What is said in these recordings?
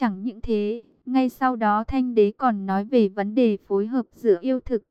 Chẳng những thế, ngay sau đó Thanh Đế còn nói về vấn đề phối hợp giữa yêu thực.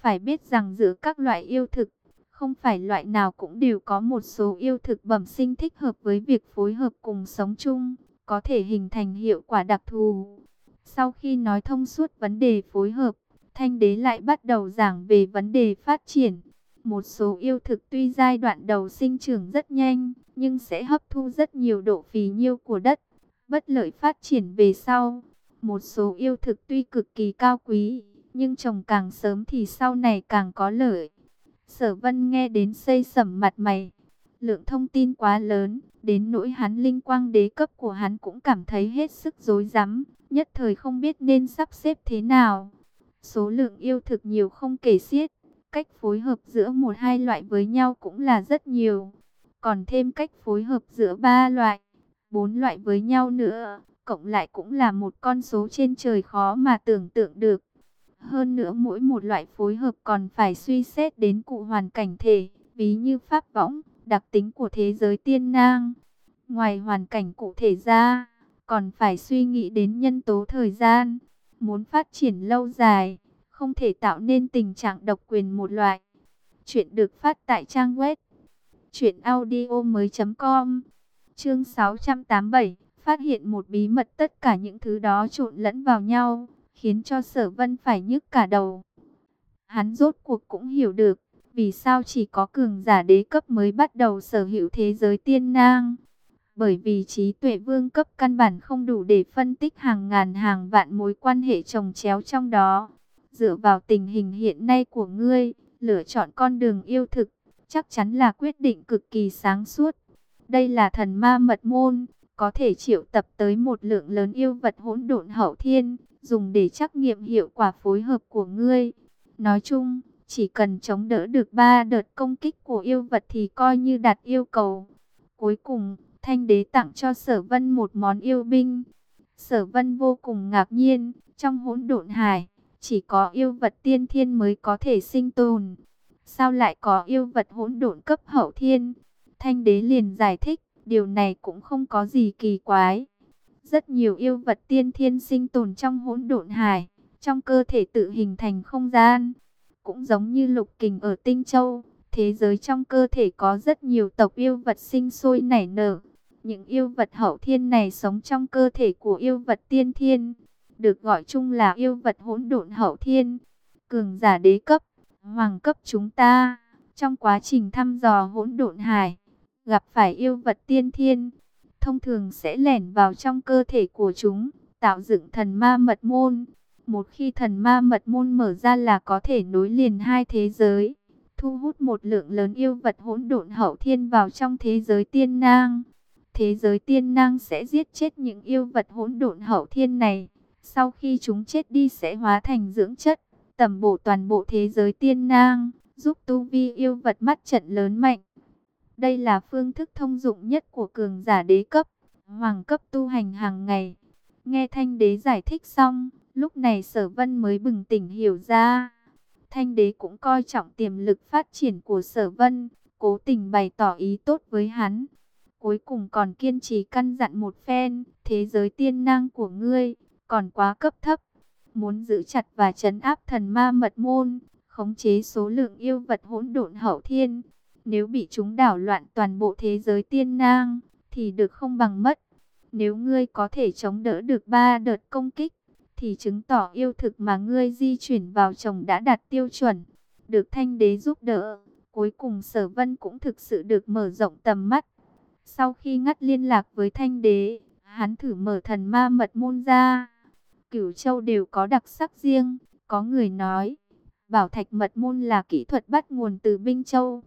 Phải biết rằng giữa các loại yêu thực, không phải loại nào cũng đều có một số yêu thực bẩm sinh thích hợp với việc phối hợp cùng sống chung, có thể hình thành hiệu quả đặc thù. Sau khi nói thông suốt vấn đề phối hợp, Thanh Đế lại bắt đầu giảng về vấn đề phát triển. Một số yêu thực tuy giai đoạn đầu sinh trưởng rất nhanh, nhưng sẽ hấp thu rất nhiều độ phì nhiêu của đất, bất lợi phát triển về sau. Một số yêu thực tuy cực kỳ cao quý, nhưng trồng càng sớm thì sau này càng có lợi. Sở vân nghe đến xây sẩm mặt mày, lượng thông tin quá lớn, đến nỗi hắn linh quang đế cấp của hắn cũng cảm thấy hết sức rối rắm, nhất thời không biết nên sắp xếp thế nào. Số lượng yêu thực nhiều không kể xiết, cách phối hợp giữa một hai loại với nhau cũng là rất nhiều. Còn thêm cách phối hợp giữa ba loại, bốn loại với nhau nữa, cộng lại cũng là một con số trên trời khó mà tưởng tượng được. Hơn nữa mỗi một loại phối hợp còn phải suy xét đến cụ hoàn cảnh thể, ví như pháp võng, đặc tính của thế giới tiên nang. Ngoài hoàn cảnh cụ thể ra, còn phải suy nghĩ đến nhân tố thời gian. Muốn phát triển lâu dài, không thể tạo nên tình trạng độc quyền một loại. Chuyện được phát tại trang web truyệnaudiomoi.com. Chương 687, phát hiện một bí mật tất cả những thứ đó trộn lẫn vào nhau, khiến cho Sở Vân phải nhức cả đầu. Hắn rốt cuộc cũng hiểu được, vì sao chỉ có cường giả đế cấp mới bắt đầu sở hữu thế giới tiên nang. Bởi vì trí tuệ vương cấp căn bản không đủ để phân tích hàng ngàn hàng vạn mối quan hệ trồng chéo trong đó. Dựa vào tình hình hiện nay của ngươi, lựa chọn con đường yêu thực, chắc chắn là quyết định cực kỳ sáng suốt. Đây là thần ma mật môn, có thể triệu tập tới một lượng lớn yêu vật hỗn độn hậu thiên, dùng để trắc nghiệm hiệu quả phối hợp của ngươi. Nói chung, chỉ cần chống đỡ được ba đợt công kích của yêu vật thì coi như đạt yêu cầu. Cuối cùng, Thanh đế tặng cho sở vân một món yêu binh. Sở vân vô cùng ngạc nhiên, trong hỗn độn hải, chỉ có yêu vật tiên thiên mới có thể sinh tồn. Sao lại có yêu vật hỗn độn cấp hậu thiên? Thanh đế liền giải thích, điều này cũng không có gì kỳ quái. Rất nhiều yêu vật tiên thiên sinh tồn trong hỗn độn hải, trong cơ thể tự hình thành không gian. Cũng giống như lục kình ở Tinh Châu, thế giới trong cơ thể có rất nhiều tộc yêu vật sinh sôi nảy nở. Những yêu vật hậu thiên này sống trong cơ thể của yêu vật tiên thiên, được gọi chung là yêu vật hỗn độn hậu thiên, cường giả đế cấp, hoàng cấp chúng ta. Trong quá trình thăm dò hỗn độn hải, gặp phải yêu vật tiên thiên, thông thường sẽ lẻn vào trong cơ thể của chúng, tạo dựng thần ma mật môn. Một khi thần ma mật môn mở ra là có thể nối liền hai thế giới, thu hút một lượng lớn yêu vật hỗn độn hậu thiên vào trong thế giới tiên nang thế giới tiên nang sẽ giết chết những yêu vật hỗn độn hậu thiên này. Sau khi chúng chết đi sẽ hóa thành dưỡng chất, tầm bổ toàn bộ thế giới tiên nang, giúp tu vi yêu vật mắt trận lớn mạnh. Đây là phương thức thông dụng nhất của cường giả đế cấp, hoàng cấp tu hành hàng ngày. Nghe thanh đế giải thích xong, lúc này sở vân mới bừng tỉnh hiểu ra. Thanh đế cũng coi trọng tiềm lực phát triển của sở vân, cố tình bày tỏ ý tốt với hắn. Cuối cùng còn kiên trì căn dặn một phen, thế giới tiên năng của ngươi, còn quá cấp thấp. Muốn giữ chặt và chấn áp thần ma mật môn, khống chế số lượng yêu vật hỗn độn hậu thiên. Nếu bị chúng đảo loạn toàn bộ thế giới tiên nang, thì được không bằng mất. Nếu ngươi có thể chống đỡ được ba đợt công kích, thì chứng tỏ yêu thực mà ngươi di chuyển vào chồng đã đạt tiêu chuẩn. Được thanh đế giúp đỡ, cuối cùng sở vân cũng thực sự được mở rộng tầm mắt. Sau khi ngắt liên lạc với thanh đế, hắn thử mở thần ma mật môn ra. Cửu châu đều có đặc sắc riêng, có người nói, bảo thạch mật môn là kỹ thuật bắt nguồn từ Binh Châu.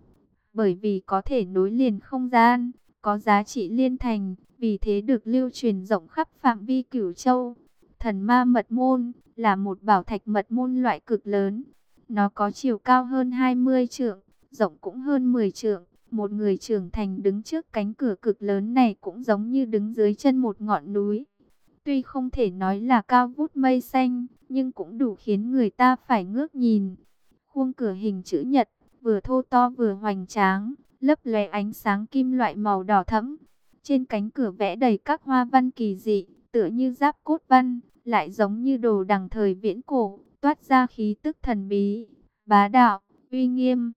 Bởi vì có thể nối liền không gian, có giá trị liên thành, vì thế được lưu truyền rộng khắp phạm vi cửu châu. Thần ma mật môn là một bảo thạch mật môn loại cực lớn. Nó có chiều cao hơn 20 trượng, rộng cũng hơn 10 trượng. Một người trưởng thành đứng trước cánh cửa cực lớn này cũng giống như đứng dưới chân một ngọn núi. Tuy không thể nói là cao vút mây xanh, nhưng cũng đủ khiến người ta phải ngước nhìn. Khuôn cửa hình chữ nhật, vừa thô to vừa hoành tráng, lấp lóe ánh sáng kim loại màu đỏ thẫm. Trên cánh cửa vẽ đầy các hoa văn kỳ dị, tựa như giáp cốt văn, lại giống như đồ đằng thời viễn cổ, toát ra khí tức thần bí, bá đạo, uy nghiêm.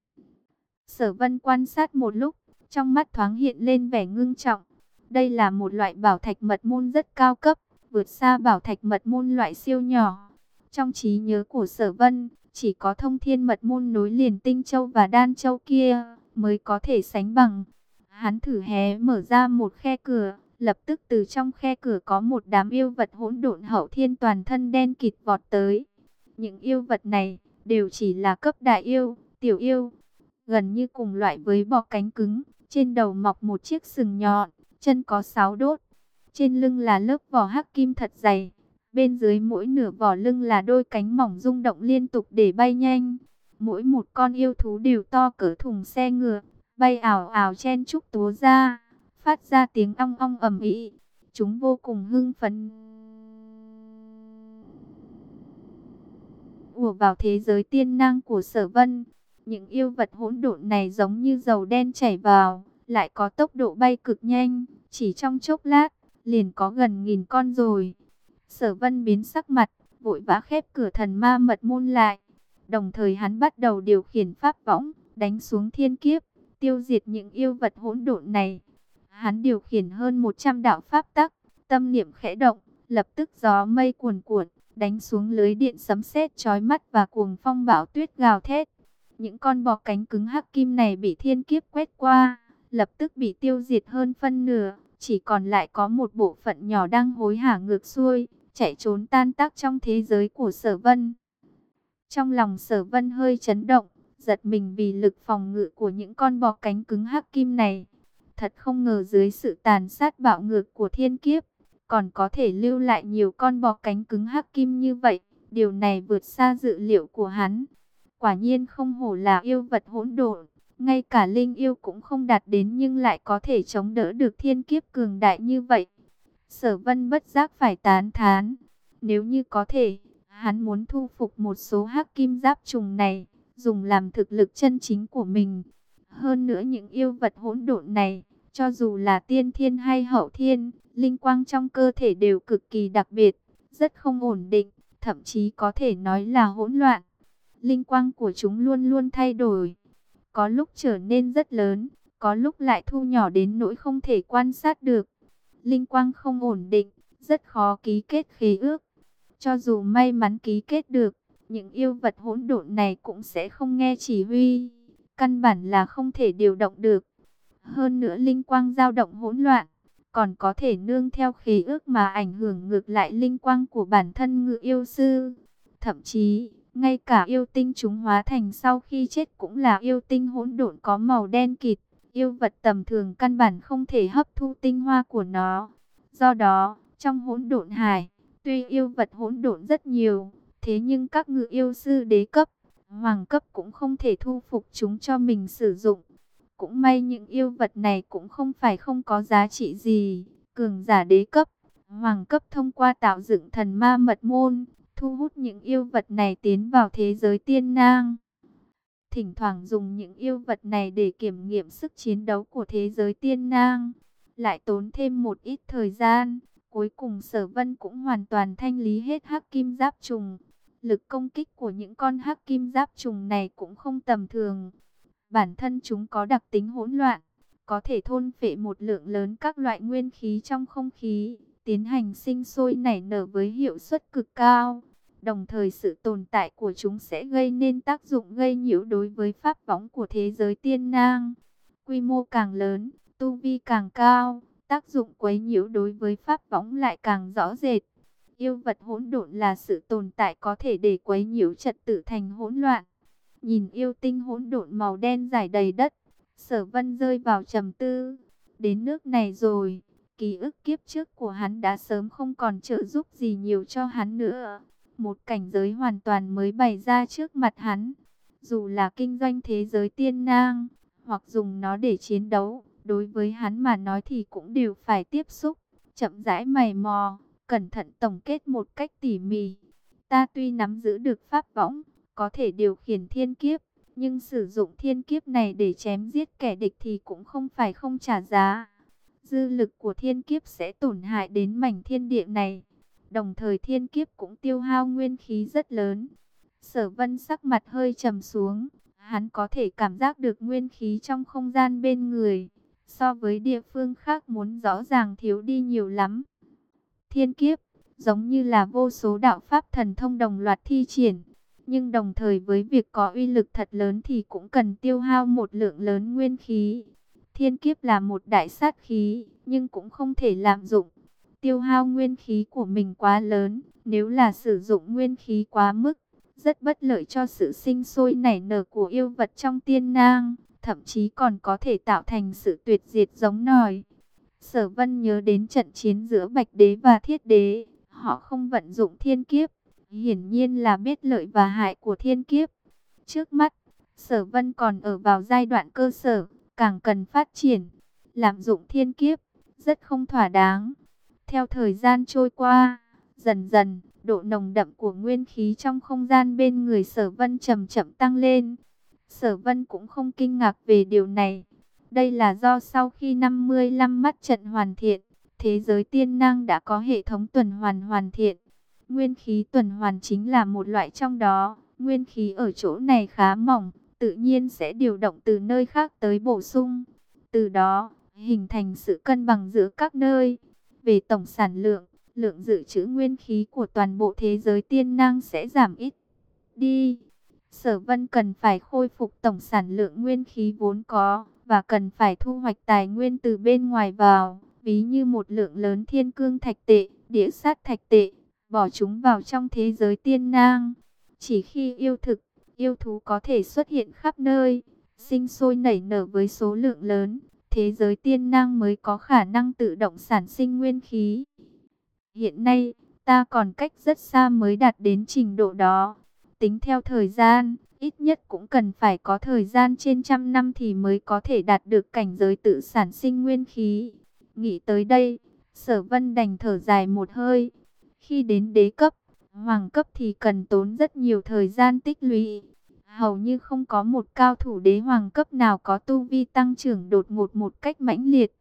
Sở vân quan sát một lúc, trong mắt thoáng hiện lên vẻ ngưng trọng. Đây là một loại bảo thạch mật môn rất cao cấp, vượt xa bảo thạch mật môn loại siêu nhỏ. Trong trí nhớ của sở vân, chỉ có thông thiên mật môn nối liền tinh châu và đan châu kia mới có thể sánh bằng. Hắn thử hé mở ra một khe cửa, lập tức từ trong khe cửa có một đám yêu vật hỗn độn hậu thiên toàn thân đen kịt vọt tới. Những yêu vật này đều chỉ là cấp đại yêu, tiểu yêu, gần như cùng loại với bọ cánh cứng, trên đầu mọc một chiếc sừng nhọn, chân có sáu đốt, trên lưng là lớp vỏ hắc kim thật dày, bên dưới mỗi nửa vỏ lưng là đôi cánh mỏng rung động liên tục để bay nhanh. Mỗi một con yêu thú đều to cỡ thùng xe ngựa, bay ảo ảo chen chúc tố ra, phát ra tiếng ong ong ầm ĩ. Chúng vô cùng hưng phấn. ùa vào thế giới tiên năng của sở vân. Những yêu vật hỗn độn này giống như dầu đen chảy vào, lại có tốc độ bay cực nhanh, chỉ trong chốc lát, liền có gần nghìn con rồi. Sở vân biến sắc mặt, vội vã khép cửa thần ma mật môn lại. Đồng thời hắn bắt đầu điều khiển pháp võng, đánh xuống thiên kiếp, tiêu diệt những yêu vật hỗn độn này. Hắn điều khiển hơn 100 đạo pháp tắc, tâm niệm khẽ động, lập tức gió mây cuồn cuộn, đánh xuống lưới điện sấm sét chói mắt và cuồng phong bão tuyết gào thét. Những con bò cánh cứng hắc kim này bị thiên kiếp quét qua, lập tức bị tiêu diệt hơn phân nửa, chỉ còn lại có một bộ phận nhỏ đang hối hả ngược xuôi, chạy trốn tan tác trong thế giới của sở vân. Trong lòng sở vân hơi chấn động, giật mình vì lực phòng ngự của những con bò cánh cứng hắc kim này. Thật không ngờ dưới sự tàn sát bạo ngược của thiên kiếp, còn có thể lưu lại nhiều con bò cánh cứng hắc kim như vậy. Điều này vượt xa dự liệu của hắn. Quả nhiên không hổ là yêu vật hỗn độn, ngay cả linh yêu cũng không đạt đến nhưng lại có thể chống đỡ được thiên kiếp cường đại như vậy. Sở vân bất giác phải tán thán. Nếu như có thể, hắn muốn thu phục một số hắc kim giáp trùng này, dùng làm thực lực chân chính của mình. Hơn nữa những yêu vật hỗn độn này, cho dù là tiên thiên hay hậu thiên, linh quang trong cơ thể đều cực kỳ đặc biệt, rất không ổn định, thậm chí có thể nói là hỗn loạn. Linh quang của chúng luôn luôn thay đổi, có lúc trở nên rất lớn, có lúc lại thu nhỏ đến nỗi không thể quan sát được. Linh quang không ổn định, rất khó ký kết khí ước. Cho dù may mắn ký kết được, những yêu vật hỗn độn này cũng sẽ không nghe chỉ huy. Căn bản là không thể điều động được. Hơn nữa linh quang dao động hỗn loạn, còn có thể nương theo khí ước mà ảnh hưởng ngược lại linh quang của bản thân ngự yêu sư. Thậm chí, ngay cả yêu tinh chúng hóa thành sau khi chết cũng là yêu tinh hỗn độn có màu đen kịt. Yêu vật tầm thường căn bản không thể hấp thu tinh hoa của nó. Do đó, trong hỗn độn hải, tuy yêu vật hỗn độn rất nhiều, thế nhưng các ngự yêu sư đế cấp, hoàng cấp cũng không thể thu phục chúng cho mình sử dụng. Cũng may những yêu vật này cũng không phải không có giá trị gì. Cường giả đế cấp, hoàng cấp thông qua tạo dựng thần ma mật môn, thu hút những yêu vật này tiến vào thế giới tiên nang. Thỉnh thoảng dùng những yêu vật này để kiểm nghiệm sức chiến đấu của thế giới tiên nang, lại tốn thêm một ít thời gian. Cuối cùng sở vân cũng hoàn toàn thanh lý hết hắc kim giáp trùng. Lực công kích của những con hắc kim giáp trùng này cũng không tầm thường. Bản thân chúng có đặc tính hỗn loạn, có thể thôn phệ một lượng lớn các loại nguyên khí trong không khí, tiến hành sinh sôi nảy nở với hiệu suất cực cao. Đồng thời sự tồn tại của chúng sẽ gây nên tác dụng gây nhiễu đối với pháp võng của thế giới tiên nang. Quy mô càng lớn, tu vi càng cao, tác dụng quấy nhiễu đối với pháp võng lại càng rõ rệt. Yêu vật hỗn độn là sự tồn tại có thể để quấy nhiễu trật tự thành hỗn loạn. Nhìn yêu tinh hỗn độn màu đen dài đầy đất, sở vân rơi vào trầm tư. Đến nước này rồi, ký ức kiếp trước của hắn đã sớm không còn trợ giúp gì nhiều cho hắn nữa. Một cảnh giới hoàn toàn mới bày ra trước mặt hắn. Dù là kinh doanh thế giới tiên nang, hoặc dùng nó để chiến đấu, đối với hắn mà nói thì cũng đều phải tiếp xúc, chậm rãi mày mò, cẩn thận tổng kết một cách tỉ mỉ. Ta tuy nắm giữ được pháp võng, có thể điều khiển thiên kiếp, nhưng sử dụng thiên kiếp này để chém giết kẻ địch thì cũng không phải không trả giá. dư lực của thiên kiếp sẽ tổn hại đến mảnh thiên địa này. Đồng thời thiên kiếp cũng tiêu hao nguyên khí rất lớn. Sở vân sắc mặt hơi trầm xuống, hắn có thể cảm giác được nguyên khí trong không gian bên người, so với địa phương khác muốn rõ ràng thiếu đi nhiều lắm. Thiên kiếp, giống như là vô số đạo pháp thần thông đồng loạt thi triển, nhưng đồng thời với việc có uy lực thật lớn thì cũng cần tiêu hao một lượng lớn nguyên khí. Thiên kiếp là một đại sát khí, nhưng cũng không thể lạm dụng. Tiêu hao nguyên khí của mình quá lớn, nếu là sử dụng nguyên khí quá mức, rất bất lợi cho sự sinh sôi nảy nở của yêu vật trong tiên nang, thậm chí còn có thể tạo thành sự tuyệt diệt giống nòi. Sở Vân nhớ đến trận chiến giữa Bạch Đế và Thiết Đế, họ không vận dụng thiên kiếp, hiển nhiên là biết lợi và hại của thiên kiếp. Trước mắt, Sở Vân còn ở vào giai đoạn cơ sở, càng cần phát triển, lạm dụng thiên kiếp, rất không thỏa đáng. Theo thời gian trôi qua, dần dần, độ nồng đậm của nguyên khí trong không gian bên người sở vân chậm chậm tăng lên. Sở vân cũng không kinh ngạc về điều này. Đây là do sau khi 55 mắt trận hoàn thiện, thế giới tiên năng đã có hệ thống tuần hoàn hoàn thiện. Nguyên khí tuần hoàn chính là một loại trong đó. Nguyên khí ở chỗ này khá mỏng, tự nhiên sẽ điều động từ nơi khác tới bổ sung. Từ đó, hình thành sự cân bằng giữa các nơi. Về tổng sản lượng, lượng dự trữ nguyên khí của toàn bộ thế giới tiên năng sẽ giảm ít đi. Sở Vân cần phải khôi phục tổng sản lượng nguyên khí vốn có và cần phải thu hoạch tài nguyên từ bên ngoài vào, ví như một lượng lớn thiên cương thạch tệ, đĩa sát thạch tệ, bỏ chúng vào trong thế giới tiên nang. Chỉ khi yêu thực, yêu thú có thể xuất hiện khắp nơi, sinh sôi nảy nở với số lượng lớn, thế giới tiên năng mới có khả năng tự động sản sinh nguyên khí. Hiện nay, ta còn cách rất xa mới đạt đến trình độ đó. Tính theo thời gian, ít nhất cũng cần phải có thời gian trên trăm năm thì mới có thể đạt được cảnh giới tự sản sinh nguyên khí. Nghĩ tới đây, sở vân đành thở dài một hơi. Khi đến đế cấp, hoàng cấp thì cần tốn rất nhiều thời gian tích lũy. Hầu như không có một cao thủ đế hoàng cấp nào có tu vi tăng trưởng đột ngột một cách mãnh liệt.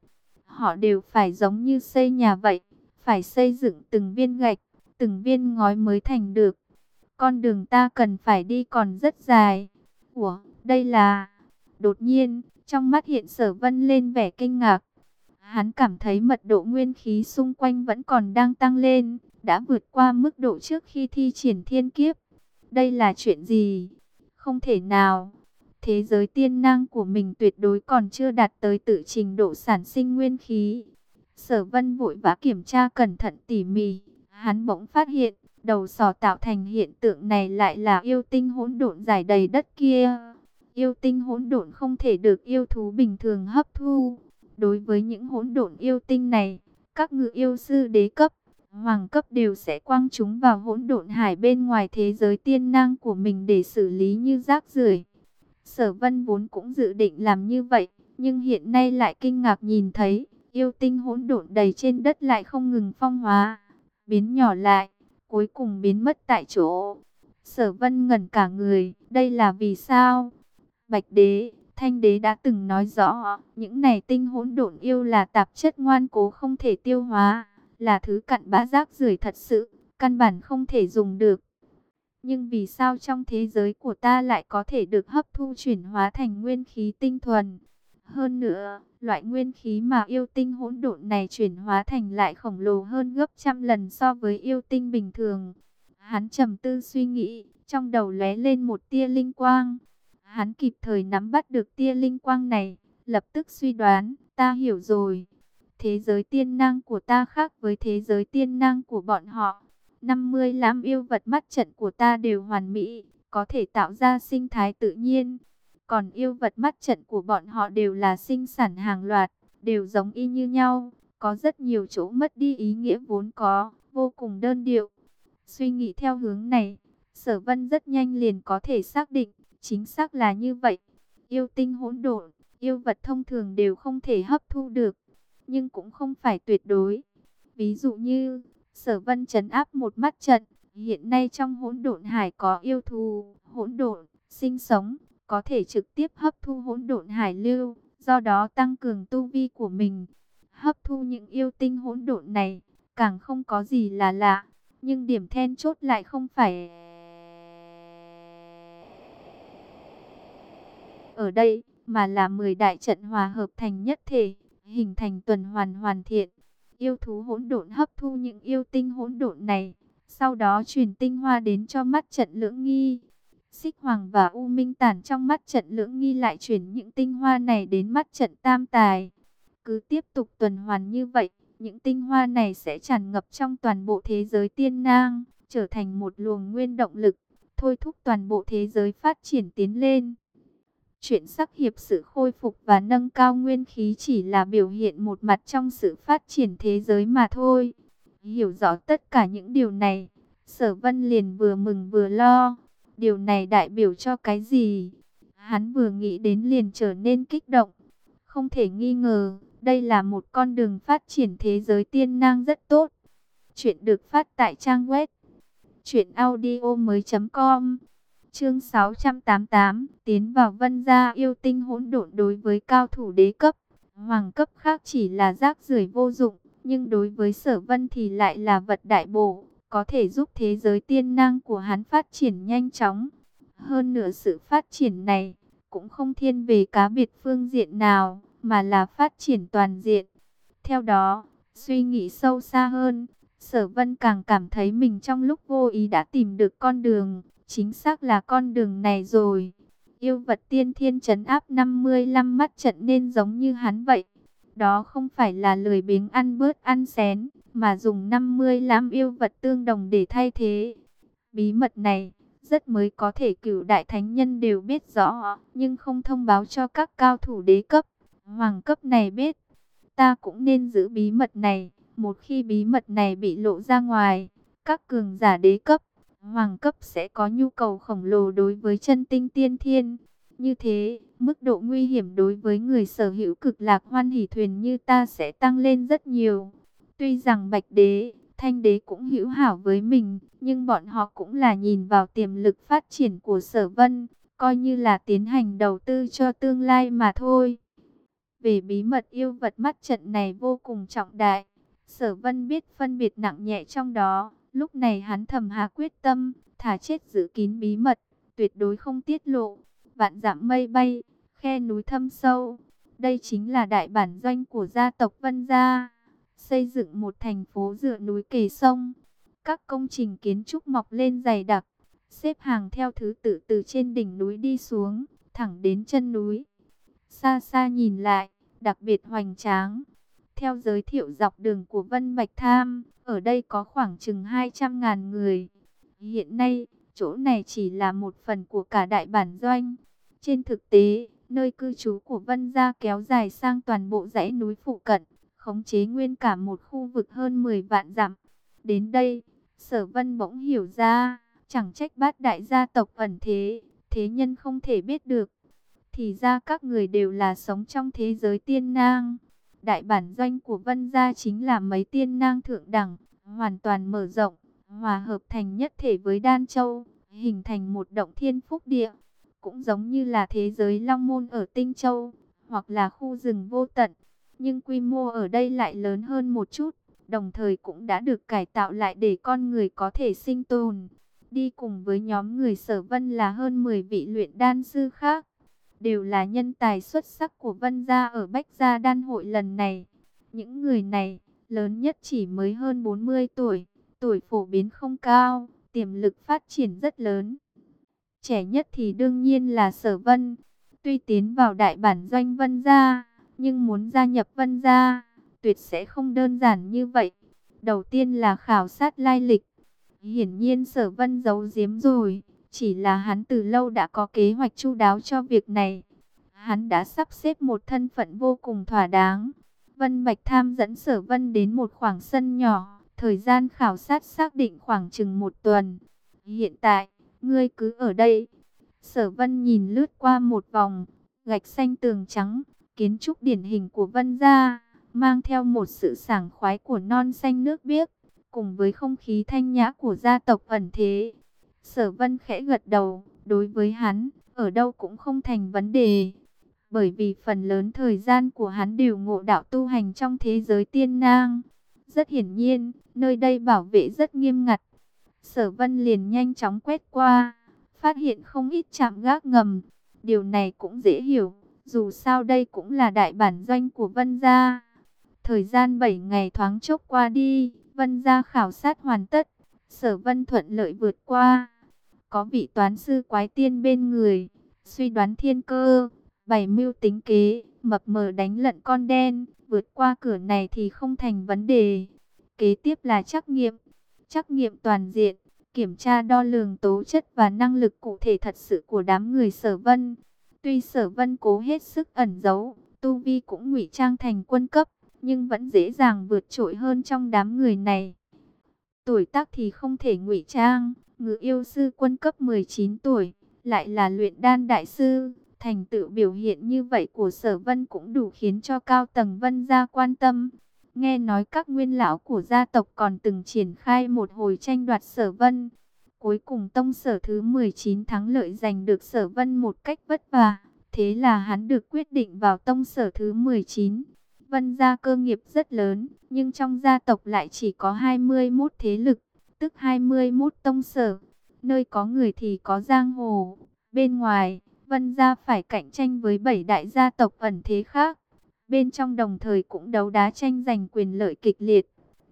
Họ đều phải giống như xây nhà vậy phải xây dựng từng viên gạch, từng viên ngói mới thành được. Con đường ta cần phải đi còn rất dài. Ủa, đây là... Đột nhiên, trong mắt hiện sở vân lên vẻ kinh ngạc. Hắn cảm thấy mật độ nguyên khí xung quanh vẫn còn đang tăng lên, đã vượt qua mức độ trước khi thi triển thiên kiếp. Đây là chuyện gì? Không thể nào. Thế giới tiên năng của mình tuyệt đối còn chưa đạt tới tự trình độ sản sinh nguyên khí. Sở vân vội vã kiểm tra cẩn thận tỉ mỉ. Hắn bỗng phát hiện, đầu sò tạo thành hiện tượng này lại là yêu tinh hỗn độn dài đầy đất kia. Yêu tinh hỗn độn không thể được yêu thú bình thường hấp thu. Đối với những hỗn độn yêu tinh này, các ngự yêu sư đế cấp, hoàng cấp đều sẽ quăng chúng vào hỗn độn hải bên ngoài thế giới tiên năng của mình để xử lý như rác rưởi. Sở Vân vốn cũng dự định làm như vậy, nhưng hiện nay lại kinh ngạc nhìn thấy, yêu tinh hỗn độn đầy trên đất lại không ngừng phong hóa, biến nhỏ lại, cuối cùng biến mất tại chỗ. Sở vân ngẩn cả người, đây là vì sao? Bạch đế, thanh đế đã từng nói rõ, những này tinh hỗn độn yêu là tạp chất ngoan cố không thể tiêu hóa, là thứ cặn bã rác rưởi thật sự, căn bản không thể dùng được. Nhưng vì sao trong thế giới của ta lại có thể được hấp thu chuyển hóa thành nguyên khí tinh thuần? Hơn nữa, loại nguyên khí mà yêu tinh hỗn độn này chuyển hóa thành lại khổng lồ hơn gấp trăm lần so với yêu tinh bình thường. Hắn trầm tư suy nghĩ, trong đầu lóe lên một tia linh quang. Hắn kịp thời nắm bắt được tia linh quang này, lập tức suy đoán, ta hiểu rồi. Thế giới tiên năng của ta khác với thế giới tiên năng của bọn họ. 50 lãm yêu vật mắt trận của ta đều hoàn mỹ, có thể tạo ra sinh thái tự nhiên. Còn yêu vật mắt trận của bọn họ đều là sinh sản hàng loạt, đều giống y như nhau, có rất nhiều chỗ mất đi ý nghĩa vốn có, vô cùng đơn điệu. Suy nghĩ theo hướng này, sở vân rất nhanh liền có thể xác định, chính xác là như vậy. Yêu tinh hỗn độn, yêu vật thông thường đều không thể hấp thu được, nhưng cũng không phải tuyệt đối. Ví dụ như, sở vân chấn áp một mắt trận, hiện nay trong hỗn độn hải có yêu thù hỗn độn, sinh sống, có thể trực tiếp hấp thu hỗn độn hải lưu, do đó tăng cường tu vi của mình. hấp thu những yêu tinh hỗn độn này, càng không có gì là lạ. Nhưng điểm then chốt lại không phải ở đây, mà là 10 đại trận hòa hợp thành nhất thể, hình thành tuần hoàn hoàn thiện. Yêu thú hỗn độn hấp thu những yêu tinh hỗn độn này, sau đó truyền tinh hoa đến cho mắt trận lưỡng nghi. Xích Hoàng và U Minh Tản trong mắt trận lưỡng nghi lại chuyển những tinh hoa này đến mắt trận tam tài. Cứ tiếp tục tuần hoàn như vậy, những tinh hoa này sẽ tràn ngập trong toàn bộ thế giới tiên nang, trở thành một luồng nguyên động lực, thôi thúc toàn bộ thế giới phát triển tiến lên. Chuyện sắc hiệp sự khôi phục và nâng cao nguyên khí chỉ là biểu hiện một mặt trong sự phát triển thế giới mà thôi. Hiểu rõ tất cả những điều này, sở vân liền vừa mừng vừa lo. Điều này đại biểu cho cái gì? Hắn vừa nghĩ đến liền trở nên kích động. Không thể nghi ngờ, đây là một con đường phát triển thế giới tiên năng rất tốt. Chuyện được phát tại trang web chuyện audio mới com Chương 688, tiến vào Vân gia yêu tinh hỗn độn đối với cao thủ đế cấp, hoàng cấp khác chỉ là rác rưởi vô dụng, nhưng đối với Sở Vân thì lại là vật đại bổ, có thể giúp thế giới tiên năng của hắn phát triển nhanh chóng. Hơn nữa sự phát triển này cũng không thiên về cá biệt phương diện nào, mà là phát triển toàn diện. Theo đó, suy nghĩ sâu xa hơn, Sở Vân càng cảm thấy mình trong lúc vô ý đã tìm được con đường, chính xác là con đường này rồi. Yêu vật tiên thiên trấn áp 55 mắt trận nên giống như hắn vậy. Đó không phải là lười biếng ăn bớt ăn xén, mà dùng 55 yêu vật tương đồng để thay thế. Bí mật này, rất mới có thể cửu đại thánh nhân đều biết rõ, nhưng không thông báo cho các cao thủ đế cấp, hoàng cấp này biết. Ta cũng nên giữ bí mật này, một khi bí mật này bị lộ ra ngoài, các cường giả đế cấp, hoàng cấp sẽ có nhu cầu khổng lồ đối với chân tinh tiên thiên. Như thế, mức độ nguy hiểm đối với người sở hữu cực lạc hoan hỷ thuyền như ta sẽ tăng lên rất nhiều. Tuy rằng Bạch Đế, Thanh Đế cũng hữu hảo với mình, nhưng bọn họ cũng là nhìn vào tiềm lực phát triển của sở vân, coi như là tiến hành đầu tư cho tương lai mà thôi. Về bí mật yêu vật mắt trận này vô cùng trọng đại, sở vân biết phân biệt nặng nhẹ trong đó, lúc này hắn thầm hạ quyết tâm, thả chết giữ kín bí mật, tuyệt đối không tiết lộ vạn dạng mây bay, khe núi thâm sâu. Đây chính là đại bản doanh của gia tộc Vân Gia. Xây dựng một thành phố dựa núi kề sông. Các công trình kiến trúc mọc lên dày đặc, xếp hàng theo thứ tự từ trên đỉnh núi đi xuống, thẳng đến chân núi. Xa xa nhìn lại, đặc biệt hoành tráng. Theo giới thiệu dọc đường của Vân Bạch Tham, ở đây có khoảng chừng 200.000 người. Hiện nay, chỗ này chỉ là một phần của cả đại bản doanh. Trên thực tế, nơi cư trú của Vân Gia kéo dài sang toàn bộ dãy núi phụ cận, khống chế nguyên cả một khu vực hơn 10 vạn dặm. Đến đây, Sở Vân bỗng hiểu ra, chẳng trách bát đại gia tộc ẩn thế, thế nhân không thể biết được. Thì ra các người đều là sống trong thế giới tiên nang. Đại bản doanh của Vân Gia chính là mấy tiên nang thượng đẳng, hoàn toàn mở rộng, hòa hợp thành nhất thể với Đan Châu, hình thành một động thiên phúc địa. Cũng giống như là thế giới Long Môn ở Tinh Châu, hoặc là khu rừng vô tận, nhưng quy mô ở đây lại lớn hơn một chút, đồng thời cũng đã được cải tạo lại để con người có thể sinh tồn. Đi cùng với nhóm người sở vân là hơn 10 vị luyện đan sư khác, đều là nhân tài xuất sắc của vân gia ở Bách Gia Đan hội lần này. Những người này, lớn nhất chỉ mới hơn 40 tuổi, tuổi phổ biến không cao, tiềm lực phát triển rất lớn. Trẻ nhất thì đương nhiên là sở vân. Tuy tiến vào đại bản doanh vân gia, nhưng muốn gia nhập vân gia, tuyệt sẽ không đơn giản như vậy. Đầu tiên là khảo sát lai lịch. Hiển nhiên sở vân giấu giếm rồi, chỉ là hắn từ lâu đã có kế hoạch chu đáo cho việc này. Hắn đã sắp xếp một thân phận vô cùng thỏa đáng. Vân Bạch Tham dẫn sở vân đến một khoảng sân nhỏ, thời gian khảo sát xác định khoảng chừng một tuần. Hiện tại, ngươi cứ ở đây. Sở vân nhìn lướt qua một vòng, gạch xanh tường trắng, kiến trúc điển hình của vân gia, mang theo một sự sảng khoái của non xanh nước biếc, cùng với không khí thanh nhã của gia tộc ẩn thế. Sở vân khẽ gật đầu, đối với hắn, ở đâu cũng không thành vấn đề. bởi vì phần lớn thời gian của hắn đều ngộ đạo tu hành trong thế giới tiên nang. Rất hiển nhiên, nơi đây bảo vệ rất nghiêm ngặt. Sở Vân liền nhanh chóng quét qua, phát hiện không ít trạm gác ngầm. Điều này cũng dễ hiểu, dù sao đây cũng là đại bản doanh của Vân gia. Thời gian 7 ngày thoáng chốc qua đi, Vân gia khảo sát hoàn tất, Sở Vân thuận lợi vượt qua. Có vị toán sư quái tiên bên người, suy đoán thiên cơ, bày mưu tính kế, mập mờ đánh lận con đen, vượt qua cửa này thì không thành vấn đề. Kế tiếp là trắc nghiệm, trắc nghiệm toàn diện, kiểm tra đo lường tố chất và năng lực cụ thể thật sự của đám người sở vân. Tuy sở vân cố hết sức ẩn giấu, tu vi cũng ngụy trang thành quân cấp, nhưng vẫn dễ dàng vượt trội hơn trong đám người này. Tuổi tác thì không thể ngụy trang, ngự yêu sư quân cấp 19 tuổi, lại là luyện đan đại sư. Thành tựu biểu hiện như vậy của sở vân cũng đủ khiến cho cao tầng vân gia quan tâm. Nghe nói các nguyên lão của gia tộc còn từng triển khai một hồi tranh đoạt sở vân. Cuối cùng tông sở thứ 19 thắng lợi giành được sở vân một cách vất vả. Thế là hắn được quyết định vào tông sở thứ 19. Vân gia cơ nghiệp rất lớn, nhưng trong gia tộc lại chỉ có 21 thế lực, tức 21 tông sở. Nơi có người thì có giang hồ. Bên ngoài, Vân gia phải cạnh tranh với bảy đại gia tộc ẩn thế khác. Bên trong đồng thời cũng đấu đá tranh giành quyền lợi kịch liệt.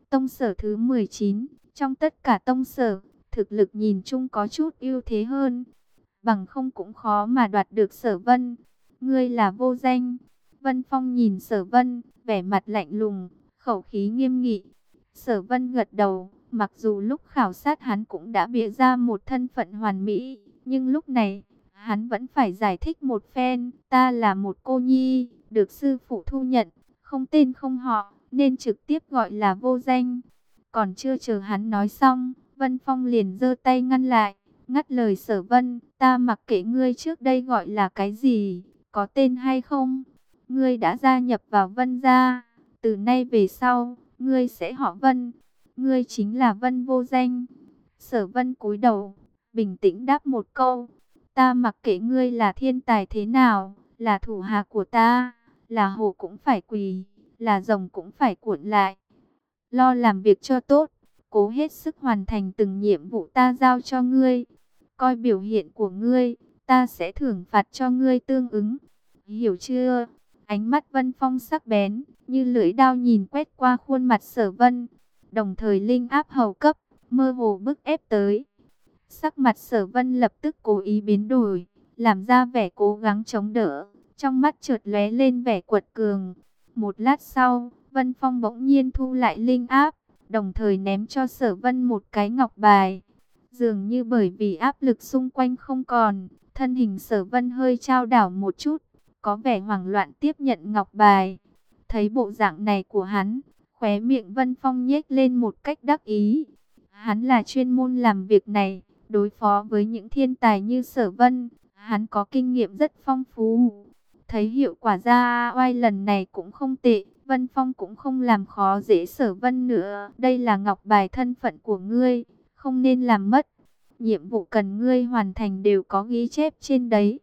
Tông sở thứ 19, trong tất cả tông sở, thực lực nhìn chung có chút ưu thế hơn. Bằng không cũng khó mà đoạt được sở vân. Ngươi là vô danh. Vân Phong nhìn sở vân, vẻ mặt lạnh lùng, khẩu khí nghiêm nghị. Sở vân gật đầu, mặc dù lúc khảo sát hắn cũng đã bịa ra một thân phận hoàn mỹ, nhưng lúc này, hắn vẫn phải giải thích một phen. Ta là một cô nhi, được sư phụ thu nhận, không tên không họ, nên trực tiếp gọi là vô danh. Còn chưa chờ hắn nói xong, Vân Phong liền giơ tay ngăn lại, ngắt lời sở vân, ta mặc kệ ngươi trước đây gọi là cái gì, có tên hay không, ngươi đã gia nhập vào vân gia, từ nay về sau, ngươi sẽ họ vân, ngươi chính là vân vô danh. Sở vân cúi đầu, bình tĩnh đáp một câu, ta mặc kệ ngươi là thiên tài thế nào, là thủ hạ của ta, là hổ cũng phải quỳ, là rồng cũng phải cuộn lại. Lo làm việc cho tốt, cố hết sức hoàn thành từng nhiệm vụ ta giao cho ngươi. Coi biểu hiện của ngươi, ta sẽ thưởng phạt cho ngươi tương ứng. Hiểu chưa? Ánh mắt Vân Phong sắc bén, như lưỡi đao nhìn quét qua khuôn mặt sở vân. Đồng thời linh áp hầu cấp, mơ hồ bức ép tới. Sắc mặt sở vân lập tức cố ý biến đổi, làm ra vẻ cố gắng chống đỡ. Trong mắt chợt lóe lên vẻ quật cường. Một lát sau, Vân Phong bỗng nhiên thu lại linh áp, đồng thời ném cho sở vân một cái ngọc bài. Dường như bởi vì áp lực xung quanh không còn, thân hình sở vân hơi trao đảo một chút, có vẻ hoảng loạn tiếp nhận ngọc bài. Thấy bộ dạng này của hắn, khóe miệng Vân Phong nhếch lên một cách đắc ý. Hắn là chuyên môn làm việc này, đối phó với những thiên tài như sở vân, hắn có kinh nghiệm rất phong phú. Thấy hiệu quả ra oai lần này cũng không tệ, Vân Phong cũng không làm khó dễ sở vân nữa. Đây là ngọc bài thân phận của ngươi, không nên làm mất. Nhiệm vụ cần ngươi hoàn thành đều có ghi chép trên đấy.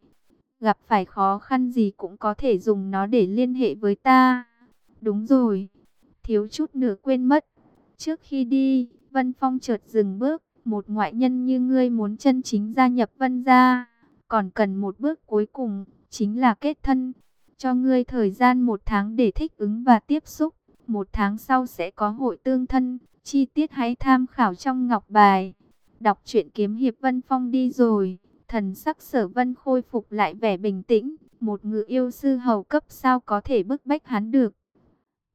Gặp phải khó khăn gì cũng có thể dùng nó để liên hệ với ta. Đúng rồi, thiếu chút nữa quên mất. Trước khi đi, Vân Phong chợt dừng bước. Một ngoại nhân như ngươi muốn chân chính gia nhập Vân gia, còn cần một bước cuối cùng chính là kết thân. Cho ngươi thời gian một tháng để thích ứng và tiếp xúc. Một tháng sau sẽ có hội tương thân. Chi tiết hãy tham khảo trong ngọc bài. Đọc truyện kiếm hiệp Vân Phong đi rồi. Thần sắc sở vân khôi phục lại vẻ bình tĩnh. Một ngự yêu sư hầu cấp sao có thể bức bách hắn được.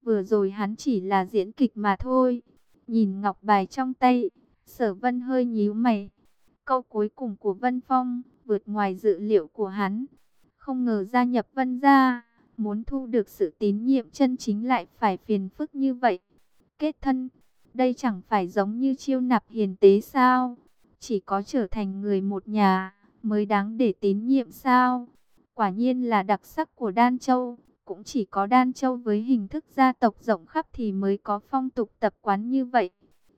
Vừa rồi hắn chỉ là diễn kịch mà thôi. Nhìn ngọc bài trong tay. Sở vân hơi nhíu mày. Câu cuối cùng của Vân Phong vượt ngoài dự liệu của hắn. Không ngờ gia nhập vân gia, muốn thu được sự tín nhiệm chân chính lại phải phiền phức như vậy. Kết thân, đây chẳng phải giống như chiêu nạp hiền tế sao? Chỉ có trở thành người một nhà mới đáng để tín nhiệm sao? Quả nhiên là đặc sắc của Đan Châu. Cũng chỉ có Đan Châu với hình thức gia tộc rộng khắp thì mới có phong tục tập quán như vậy.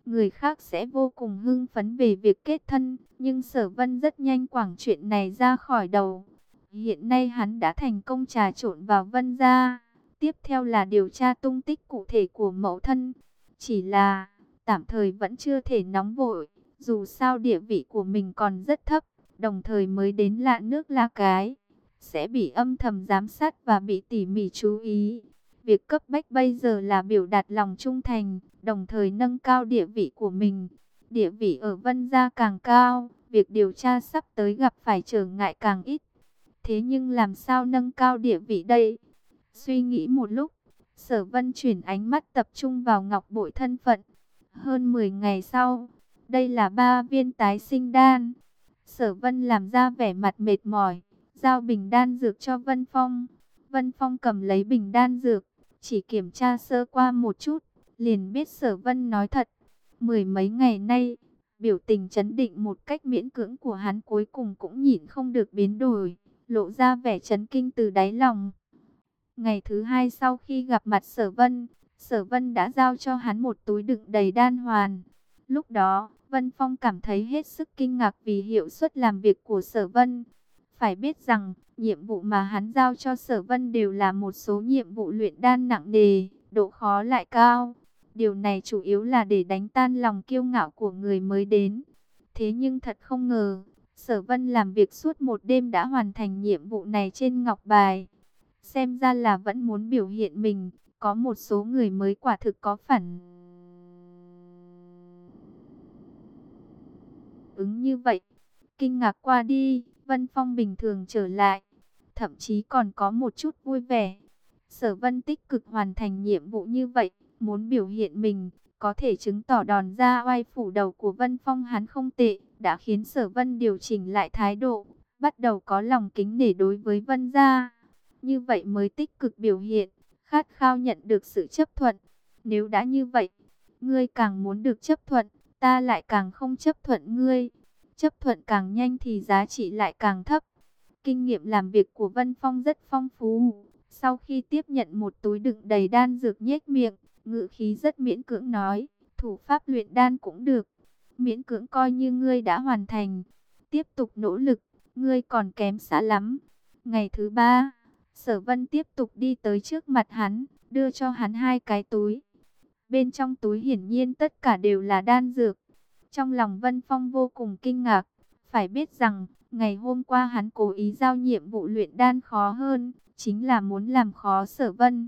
Người khác sẽ vô cùng hưng phấn về việc kết thân, nhưng sở vân rất nhanh quảng chuyện này ra khỏi đầu. Hiện nay hắn đã thành công trà trộn vào vân gia. Tiếp theo là điều tra tung tích cụ thể của mẫu thân. Chỉ là tạm thời vẫn chưa thể nóng vội. Dù sao địa vị của mình còn rất thấp. Đồng thời mới đến lạ nước la cái. Sẽ bị âm thầm giám sát và bị tỉ mỉ chú ý. Việc cấp bách bây giờ là biểu đạt lòng trung thành. Đồng thời nâng cao địa vị của mình. Địa vị ở vân gia càng cao. Việc điều tra sắp tới gặp phải trở ngại càng ít. Thế nhưng làm sao nâng cao địa vị đây? Suy nghĩ một lúc, sở vân chuyển ánh mắt tập trung vào ngọc bội thân phận. Hơn 10 ngày sau, đây là ba viên tái sinh đan. Sở vân làm ra vẻ mặt mệt mỏi, giao bình đan dược cho Vân Phong. Vân Phong cầm lấy bình đan dược, chỉ kiểm tra sơ qua một chút, liền biết sở vân nói thật. Mười mấy ngày nay, biểu tình chấn định một cách miễn cưỡng của hắn cuối cùng cũng nhịn không được biến đổi, lộ ra vẻ chấn kinh từ đáy lòng. Ngày thứ hai sau khi gặp mặt sở vân, sở vân đã giao cho hắn một túi đựng đầy đan hoàn. Lúc đó, Vân Phong cảm thấy hết sức kinh ngạc vì hiệu suất làm việc của sở vân. Phải biết rằng, nhiệm vụ mà hắn giao cho sở vân đều là một số nhiệm vụ luyện đan nặng nề, độ khó lại cao. Điều này chủ yếu là để đánh tan lòng kiêu ngạo của người mới đến. Thế nhưng thật không ngờ, sở vân làm việc suốt một đêm đã hoàn thành nhiệm vụ này trên ngọc bài. Xem ra là vẫn muốn biểu hiện mình, có một số người mới quả thực có phản ứng như vậy. Kinh ngạc qua đi, Vân Phong bình thường trở lại, thậm chí còn có một chút vui vẻ. Sở Vân tích cực hoàn thành nhiệm vụ như vậy, muốn biểu hiện mình, có thể chứng tỏ đòn ra oai phủ đầu của Vân Phong hắn không tệ, đã khiến Sở Vân điều chỉnh lại thái độ, bắt đầu có lòng kính nể đối với Vân gia. Như vậy mới tích cực biểu hiện, khát khao nhận được sự chấp thuận. Nếu đã như vậy, ngươi càng muốn được chấp thuận, ta lại càng không chấp thuận ngươi. Chấp thuận càng nhanh thì giá trị lại càng thấp. Kinh nghiệm làm việc của Vân Phong rất phong phú. Sau khi tiếp nhận một túi đựng đầy đan dược nhếch miệng, ngự khí rất miễn cưỡng nói, thủ pháp luyện đan cũng được. Miễn cưỡng coi như ngươi đã hoàn thành. Tiếp tục nỗ lực, ngươi còn kém xa lắm. Ngày thứ ba, Sở Vân tiếp tục đi tới trước mặt hắn, đưa cho hắn hai cái túi. Bên trong túi hiển nhiên tất cả đều là đan dược. Trong lòng Vân Phong vô cùng kinh ngạc, phải biết rằng, ngày hôm qua hắn cố ý giao nhiệm vụ luyện đan khó hơn, chính là muốn làm khó Sở Vân.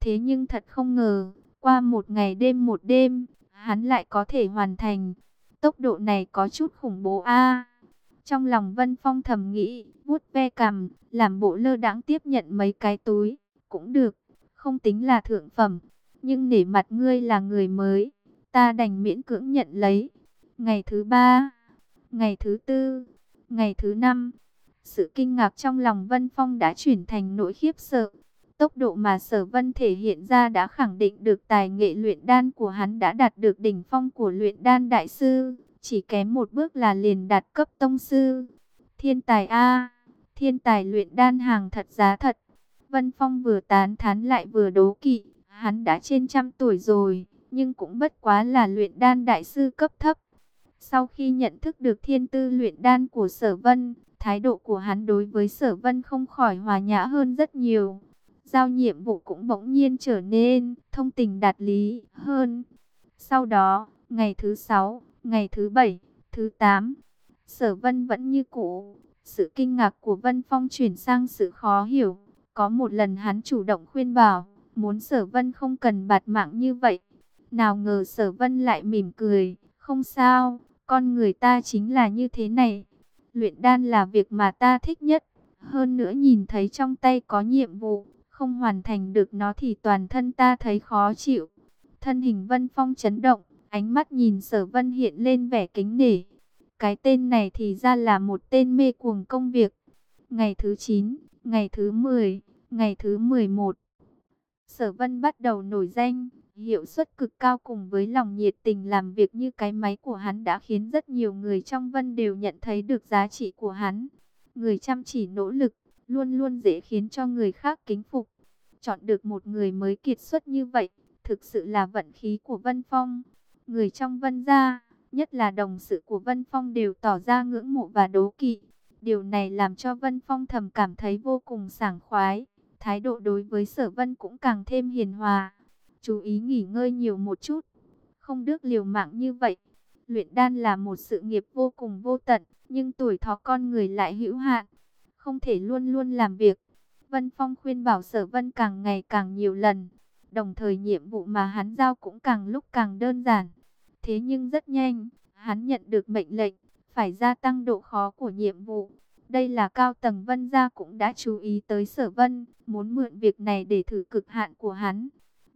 Thế nhưng thật không ngờ, qua một ngày đêm một đêm, hắn lại có thể hoàn thành. Tốc độ này có chút khủng bố a. Trong lòng Vân Phong thầm nghĩ, vuốt ve cằm, làm bộ lơ đãng tiếp nhận mấy cái túi, cũng được, không tính là thượng phẩm, nhưng nể mặt ngươi là người mới, ta đành miễn cưỡng nhận lấy. Ngày thứ ba, ngày thứ tư, ngày thứ năm, sự kinh ngạc trong lòng Vân Phong đã chuyển thành nỗi khiếp sợ. Tốc độ mà sở vân thể hiện ra đã khẳng định được tài nghệ luyện đan của hắn đã đạt được đỉnh phong của luyện đan đại sư. Chỉ kém một bước là liền đạt cấp tông sư. Thiên tài A, thiên tài luyện đan hàng thật giá thật. Vân Phong vừa tán thán lại vừa đố kỵ, hắn đã trên trăm tuổi rồi, nhưng cũng bất quá là luyện đan đại sư cấp thấp. Sau khi nhận thức được thiên tư luyện đan của sở vân, thái độ của hắn đối với sở vân không khỏi hòa nhã hơn rất nhiều. Giao nhiệm vụ cũng bỗng nhiên trở nên thông tình đạt lý hơn. Sau đó, ngày thứ sáu, ngày thứ bảy, thứ tám, sở vân vẫn như cũ. Sự kinh ngạc của Vân Phong chuyển sang sự khó hiểu. Có một lần hắn chủ động khuyên bảo, muốn sở vân không cần bạt mạng như vậy. Nào ngờ sở vân lại mỉm cười, không sao, con người ta chính là như thế này. Luyện đan là việc mà ta thích nhất. Hơn nữa nhìn thấy trong tay có nhiệm vụ, không hoàn thành được nó thì toàn thân ta thấy khó chịu. Thân hình Vân Phong chấn động, ánh mắt nhìn sở vân hiện lên vẻ kính nể. Cái tên này thì ra là một tên mê cuồng công việc. Ngày thứ 9, ngày thứ 10, ngày thứ 11. Sở vân bắt đầu nổi danh, hiệu suất cực cao cùng với lòng nhiệt tình làm việc như cái máy của hắn đã khiến rất nhiều người trong vân đều nhận thấy được giá trị của hắn. Người chăm chỉ nỗ lực, luôn luôn dễ khiến cho người khác kính phục. Chọn được một người mới kiệt xuất như vậy, thực sự là vận khí của Vân Phong. Người trong Vân gia, nhất là đồng sự của Vân Phong đều tỏ ra ngưỡng mộ và đố kỵ. Điều này làm cho Vân Phong thầm cảm thấy vô cùng sảng khoái. Thái độ đối với sở vân cũng càng thêm hiền hòa. Chú ý nghỉ ngơi nhiều một chút. Không được liều mạng như vậy. Luyện đan là một sự nghiệp vô cùng vô tận. Nhưng tuổi thọ con người lại hữu hạn. Không thể luôn luôn làm việc. Vân Phong khuyên bảo sở vân càng ngày càng nhiều lần. Đồng thời nhiệm vụ mà hắn giao cũng càng lúc càng đơn giản. Thế nhưng rất nhanh, hắn nhận được mệnh lệnh, phải gia tăng độ khó của nhiệm vụ. Đây là cao tầng vân gia cũng đã chú ý tới sở vân, muốn mượn việc này để thử cực hạn của hắn.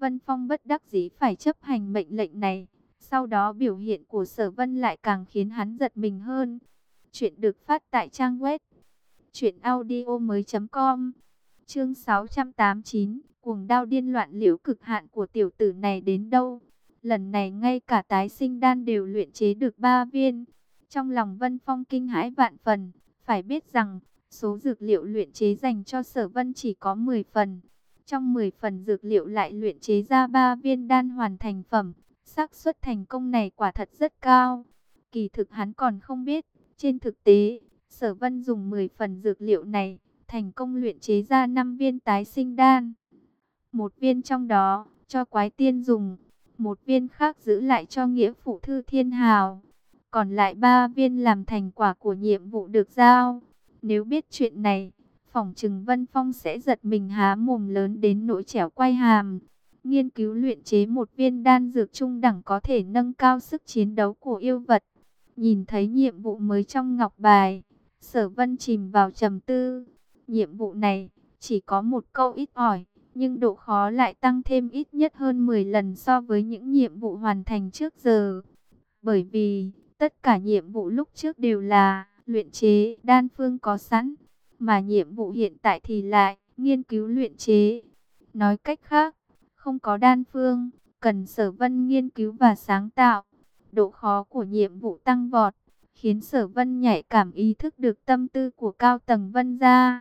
Vân Phong bất đắc dĩ phải chấp hành mệnh lệnh này. Sau đó biểu hiện của sở vân lại càng khiến hắn giật mình hơn. Chuyện được phát tại trang web chuyện audio mới.com Chương 689 Cuồng đao điên loạn liễu cực hạn của tiểu tử này đến đâu? Lần này ngay cả tái sinh đan đều luyện chế được ba viên. Trong lòng Vân Phong kinh hãi vạn phần, phải biết rằng số dược liệu luyện chế dành cho Sở Vân chỉ có 10 phần. Trong 10 phần dược liệu lại luyện chế ra ba viên đan hoàn thành phẩm, xác suất thành công này quả thật rất cao. Kỳ thực hắn còn không biết, trên thực tế, Sở Vân dùng 10 phần dược liệu này, thành công luyện chế ra 5 viên tái sinh đan. Một viên trong đó cho quái tiên dùng, một viên khác giữ lại cho nghĩa phụ thư thiên hào. Còn lại ba viên làm thành quả của nhiệm vụ được giao. Nếu biết chuyện này, Phòng Trừng Vân Phong sẽ giật mình há mồm lớn đến nỗi trẻo quay hàm. Nghiên cứu luyện chế một viên đan dược trung đẳng có thể nâng cao sức chiến đấu của yêu vật. Nhìn thấy nhiệm vụ mới trong ngọc bài, sở vân chìm vào trầm tư. Nhiệm vụ này chỉ có một câu ít ỏi, nhưng độ khó lại tăng thêm ít nhất hơn 10 lần so với những nhiệm vụ hoàn thành trước giờ. Bởi vì, tất cả nhiệm vụ lúc trước đều là luyện chế đan phương có sẵn, mà nhiệm vụ hiện tại thì lại nghiên cứu luyện chế. Nói cách khác, không có đan phương, cần sở vân nghiên cứu và sáng tạo. Độ khó của nhiệm vụ tăng vọt, khiến sở vân nhạy cảm ý thức được tâm tư của cao tầng vân gia.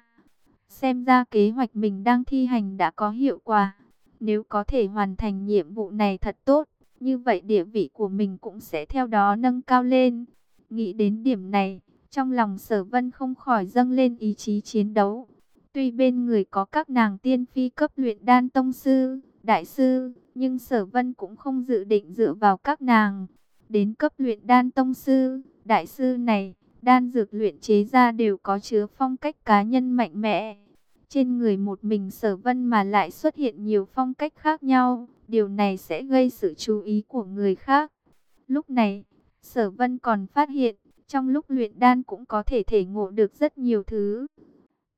Xem ra kế hoạch mình đang thi hành đã có hiệu quả. Nếu có thể hoàn thành nhiệm vụ này thật tốt, như vậy địa vị của mình cũng sẽ theo đó nâng cao lên. Nghĩ đến điểm này, trong lòng sở vân không khỏi dâng lên ý chí chiến đấu. Tuy bên người có các nàng tiên phi cấp luyện đan tông sư, đại sư, nhưng sở vân cũng không dự định dựa vào các nàng. Đến cấp luyện đan tông sư, đại sư này, đan dược luyện chế ra đều có chứa phong cách cá nhân mạnh mẽ. Trên người một mình sở vân mà lại xuất hiện nhiều phong cách khác nhau, điều này sẽ gây sự chú ý của người khác. Lúc này, sở vân còn phát hiện, trong lúc luyện đan cũng có thể thể ngộ được rất nhiều thứ.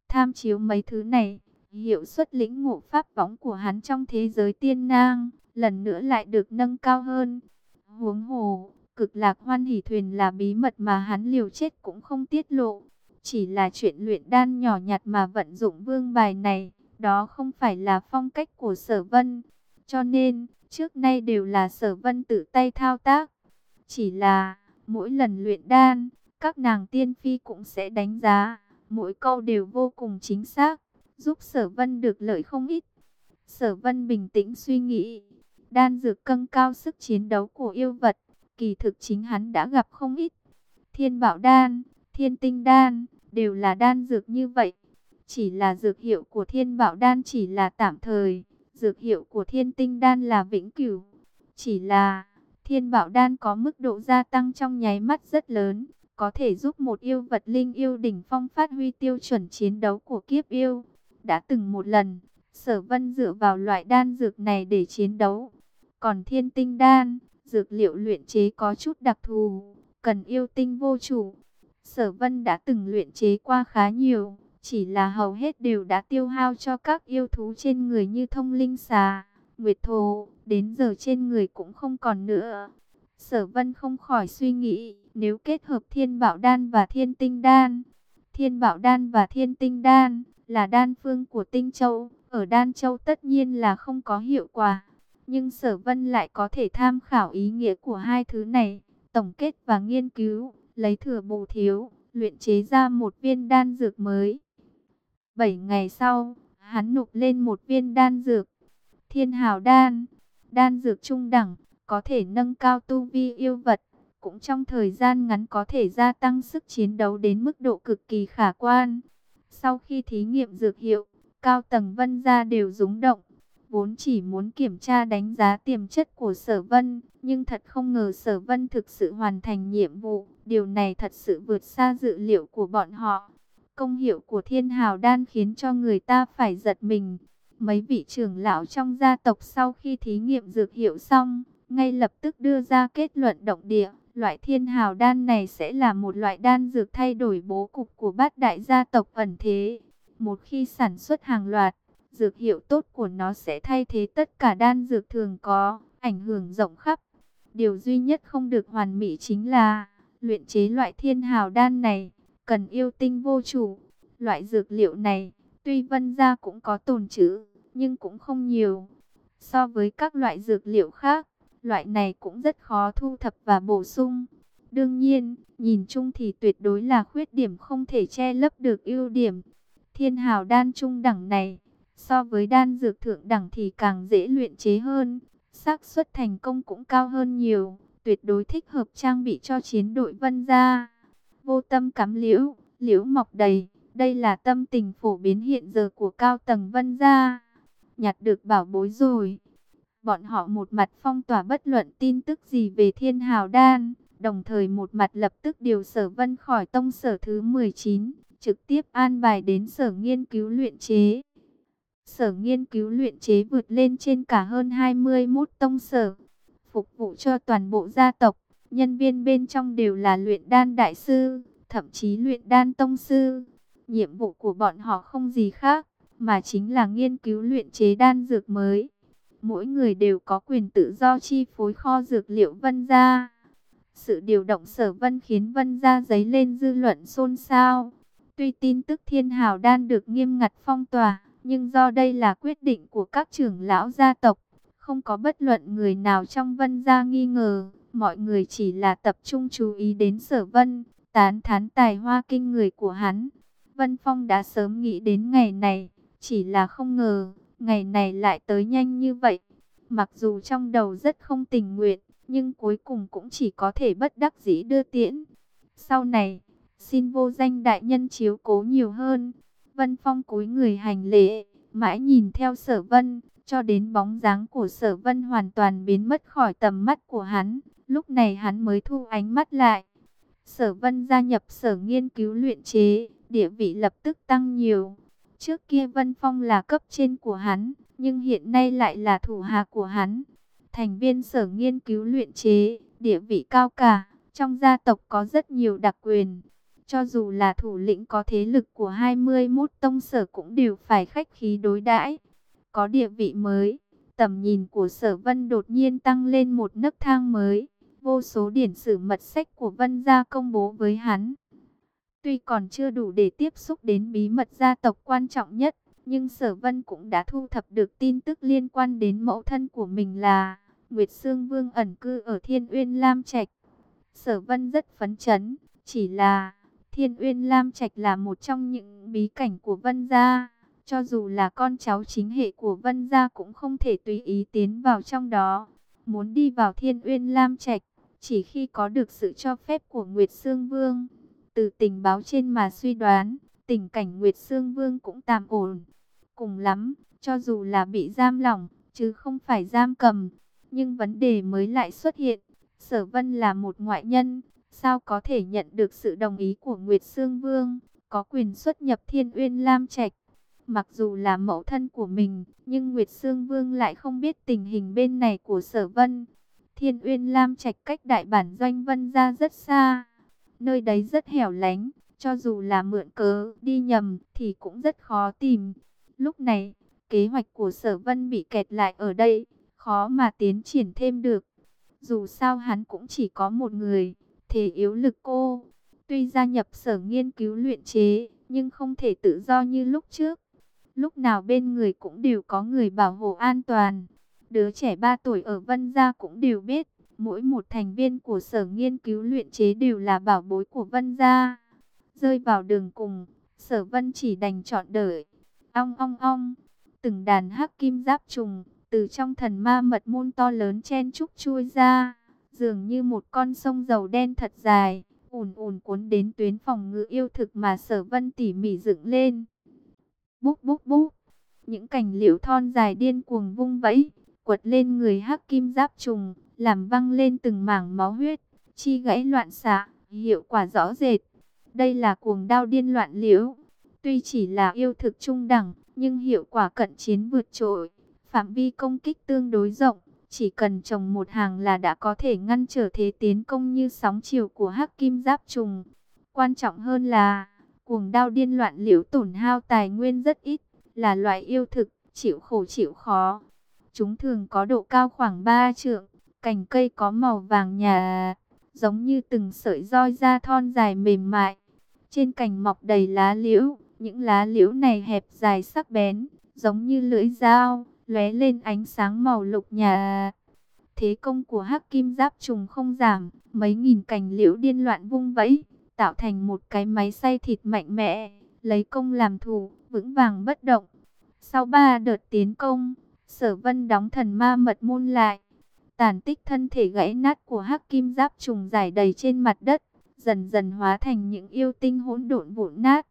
Tham chiếu mấy thứ này, hiệu suất lĩnh ngộ pháp võng của hắn trong thế giới tiên nang, lần nữa lại được nâng cao hơn. Huống hồ, cực lạc hoan hỷ thuyền là bí mật mà hắn liều chết cũng không tiết lộ. Chỉ là chuyện luyện đan nhỏ nhặt mà vận dụng vương bài này, đó không phải là phong cách của sở vân. Cho nên, trước nay đều là sở vân tự tay thao tác. Chỉ là, mỗi lần luyện đan, các nàng tiên phi cũng sẽ đánh giá, mỗi câu đều vô cùng chính xác, giúp sở vân được lợi không ít. Sở vân bình tĩnh suy nghĩ, đan dược cân cao sức chiến đấu của yêu vật, kỳ thực chính hắn đã gặp không ít. Thiên bảo đan, thiên tinh đan, đều là đan dược như vậy. Chỉ là dược hiệu của thiên bảo đan chỉ là tạm thời, dược hiệu của thiên tinh đan là vĩnh cửu. Chỉ là thiên bảo đan có mức độ gia tăng trong nháy mắt rất lớn, có thể giúp một yêu vật linh yêu đỉnh phong phát huy tiêu chuẩn chiến đấu của kiếp yêu. Đã từng một lần, sở vân dựa vào loại đan dược này để chiến đấu. Còn thiên tinh đan, dược liệu luyện chế có chút đặc thù, cần yêu tinh vô chủ. Sở vân đã từng luyện chế qua khá nhiều, chỉ là hầu hết đều đã tiêu hao cho các yêu thú trên người như thông linh xà, nguyệt Thổ đến giờ trên người cũng không còn nữa. Sở vân không khỏi suy nghĩ, nếu kết hợp thiên bảo đan và thiên tinh đan, thiên bảo đan và thiên tinh đan là đan phương của tinh châu, ở đan châu tất nhiên là không có hiệu quả. Nhưng sở vân lại có thể tham khảo ý nghĩa của hai thứ này, tổng kết và nghiên cứu lấy thừa bù thiếu, luyện chế ra một viên đan dược mới. Bảy ngày sau, hắn nộp lên một viên đan dược, thiên hào đan, đan dược trung đẳng, có thể nâng cao tu vi yêu vật, cũng trong thời gian ngắn có thể gia tăng sức chiến đấu đến mức độ cực kỳ khả quan. Sau khi thí nghiệm dược hiệu, cao tầng vân gia đều rúng động, vốn chỉ muốn kiểm tra đánh giá tiềm chất của sở vân, nhưng thật không ngờ sở vân thực sự hoàn thành nhiệm vụ, điều này thật sự vượt xa dự liệu của bọn họ. Công hiệu của thiên hào đan khiến cho người ta phải giật mình. Mấy vị trưởng lão trong gia tộc sau khi thí nghiệm dược hiệu xong, ngay lập tức đưa ra kết luận động địa. Loại thiên hào đan này sẽ là một loại đan dược thay đổi bố cục của bát đại gia tộc ẩn thế. Một khi sản xuất hàng loạt, dược hiệu tốt của nó sẽ thay thế tất cả đan dược thường có, ảnh hưởng rộng khắp. Điều duy nhất không được hoàn mỹ chính là luyện chế loại thiên hào đan này, cần yêu tinh vô chủ. Loại dược liệu này, tuy vân gia cũng có tồn trữ, nhưng cũng không nhiều. So với các loại dược liệu khác, loại này cũng rất khó thu thập và bổ sung. Đương nhiên, nhìn chung thì tuyệt đối là khuyết điểm không thể che lấp được ưu điểm. Thiên hào đan trung đẳng này, so với đan dược thượng đẳng thì càng dễ luyện chế hơn, xác suất thành công cũng cao hơn nhiều, tuyệt đối thích hợp trang bị cho chiến đội vân gia. Vô tâm cắm liễu, liễu mọc đầy, đây là tâm tình phổ biến hiện giờ của cao tầng vân gia. Nhặt được bảo bối rồi. Bọn họ một mặt phong tỏa bất luận tin tức gì về thiên hào đan, đồng thời một mặt lập tức điều sở vân khỏi tông sở thứ 19, trực tiếp an bài đến sở nghiên cứu luyện chế. Sở nghiên cứu luyện chế vượt lên trên cả hơn 21 tông sở, phục vụ cho toàn bộ gia tộc. Nhân viên bên trong đều là luyện đan đại sư, thậm chí luyện đan tông sư. Nhiệm vụ của bọn họ không gì khác, mà chính là nghiên cứu luyện chế đan dược mới. Mỗi người đều có quyền tự do chi phối kho dược liệu vân gia. Sự điều động sở vân khiến vân gia giấy lên dư luận xôn xao. Tuy tin tức thiên hào đan được nghiêm ngặt phong tỏa, nhưng do đây là quyết định của các trưởng lão gia tộc, không có bất luận người nào trong vân gia nghi ngờ. Mọi người chỉ là tập trung chú ý đến sở vân, tán thán tài hoa kinh người của hắn. Vân Phong đã sớm nghĩ đến ngày này, chỉ là không ngờ, ngày này lại tới nhanh như vậy. Mặc dù trong đầu rất không tình nguyện, nhưng cuối cùng cũng chỉ có thể bất đắc dĩ đưa tiễn. Sau này, xin vô danh đại nhân chiếu cố nhiều hơn. Vân Phong cúi người hành lễ, mãi nhìn theo sở vân, cho đến bóng dáng của sở vân hoàn toàn biến mất khỏi tầm mắt của hắn. Lúc này hắn mới thu ánh mắt lại. Sở vân gia nhập sở nghiên cứu luyện chế, địa vị lập tức tăng nhiều. Trước kia Vân Phong là cấp trên của hắn, nhưng hiện nay lại là thủ hạ của hắn. Thành viên sở nghiên cứu luyện chế, địa vị cao cả, trong gia tộc có rất nhiều đặc quyền. Cho dù là thủ lĩnh có thế lực của 21 tông sở cũng đều phải khách khí đối đãi. Có địa vị mới, tầm nhìn của sở vân đột nhiên tăng lên một nấc thang mới. Vô số điển sử mật sách của vân gia công bố với hắn. Tuy còn chưa đủ để tiếp xúc đến bí mật gia tộc quan trọng nhất, nhưng sở vân cũng đã thu thập được tin tức liên quan đến mẫu thân của mình là Nguyệt Sương Vương ẩn cư ở Thiên Uyên Lam Trạch. Sở vân rất phấn chấn, chỉ là Thiên Uyên Lam Trạch là một trong những bí cảnh của Vân Gia. Cho dù là con cháu chính hệ của Vân Gia cũng không thể tùy ý tiến vào trong đó. Muốn đi vào Thiên Uyên Lam Trạch, chỉ khi có được sự cho phép của Nguyệt Sương Vương. Từ tình báo trên mà suy đoán, tình cảnh Nguyệt Sương Vương cũng tạm ổn. Cùng lắm, cho dù là bị giam lỏng, chứ không phải giam cầm. Nhưng vấn đề mới lại xuất hiện. Sở Vân là một ngoại nhân, sao có thể nhận được sự đồng ý của Nguyệt Sương Vương, có quyền xuất nhập Thiên Uyên Lam Trạch. Mặc dù là mẫu thân của mình, nhưng Nguyệt Sương Vương lại không biết tình hình bên này của Sở Vân. Thiên Uyên Lam Trạch cách đại bản doanh Vân ra rất xa, nơi đấy rất hẻo lánh, cho dù là mượn cớ đi nhầm thì cũng rất khó tìm. Lúc này, kế hoạch của Sở Vân bị kẹt lại ở đây, khó mà tiến triển thêm được. Dù sao hắn cũng chỉ có một người, thể yếu lực cô. Tuy gia nhập sở nghiên cứu luyện chế, nhưng không thể tự do như lúc trước. Lúc nào bên người cũng đều có người bảo hộ an toàn. Đứa trẻ 3 tuổi ở Vân Gia cũng đều biết, mỗi một thành viên của sở nghiên cứu luyện chế đều là bảo bối của Vân Gia. Rơi vào đường cùng, sở Vân chỉ đành chọn đợi. Ong ong ong, từng đàn hắc kim giáp trùng, từ trong thần ma mật môn to lớn chen trúc chui ra dường như một con sông dầu đen thật dài, ùn ùn cuốn đến tuyến phòng ngự yêu thực mà sở vân tỉ mỉ dựng lên. Búp búp búp, những cành liễu thon dài điên cuồng vung vẫy, quật lên người hắc kim giáp trùng, làm văng lên từng mảng máu huyết, chi gãy loạn xạ, hiệu quả rõ rệt. Đây là cuồng đao điên loạn liễu, tuy chỉ là yêu thực trung đẳng, nhưng hiệu quả cận chiến vượt trội, phạm vi công kích tương đối rộng, chỉ cần trồng một hàng là đã có thể ngăn trở thế tiến công như sóng chiều của hắc kim giáp trùng. Quan trọng hơn là, cuồng đao điên loạn liễu tổn hao tài nguyên rất ít, là loại yêu thực, chịu khổ chịu khó. Chúng thường có độ cao khoảng 3 trượng, cành cây có màu vàng nhà, giống như từng sợi roi da thon dài mềm mại. Trên cành mọc đầy lá liễu, những lá liễu này hẹp dài sắc bén, giống như lưỡi dao, lóe lên ánh sáng màu lục nhà. Thế công của hắc kim giáp trùng không giảm, mấy nghìn cành liễu điên loạn vung vẫy, tạo thành một cái máy xay thịt mạnh mẽ, lấy công làm thủ, vững vàng bất động. Sau ba đợt tiến công, sở vân đóng thần ma mật môn lại. Tàn tích thân thể gãy nát của hắc kim giáp trùng dài đầy trên mặt đất, dần dần hóa thành những yêu tinh hỗn độn vụn nát.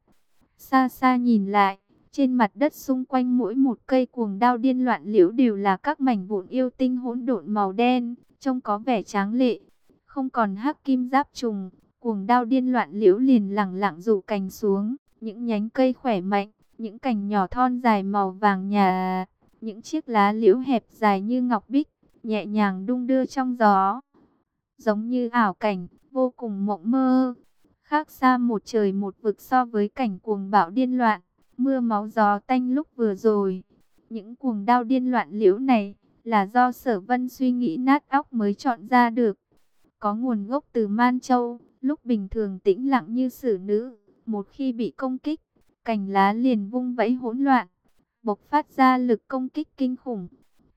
Xa xa nhìn lại, trên mặt đất xung quanh mỗi một cây cuồng đao điên loạn liễu đều là các mảnh vụn yêu tinh hỗn độn màu đen, trông có vẻ tráng lệ. Không còn hắc kim giáp trùng, cuồng đao điên loạn liễu liền lẳng lặng rủ cành xuống, những nhánh cây khỏe mạnh, những cành nhỏ thon dài màu vàng nhà, những chiếc lá liễu hẹp dài như ngọc bích, nhẹ nhàng đung đưa trong gió. Giống như ảo cảnh, vô cùng mộng mơ. Khác xa một trời một vực so với cảnh cuồng bạo điên loạn, mưa máu gió tanh lúc vừa rồi. Những cuồng đao điên loạn liễu này là do sở vân suy nghĩ nát óc mới chọn ra được. Có nguồn gốc từ Man Châu, lúc bình thường tĩnh lặng như xử nữ, một khi bị công kích, cành lá liền vung vẫy hỗn loạn, bộc phát ra lực công kích kinh khủng.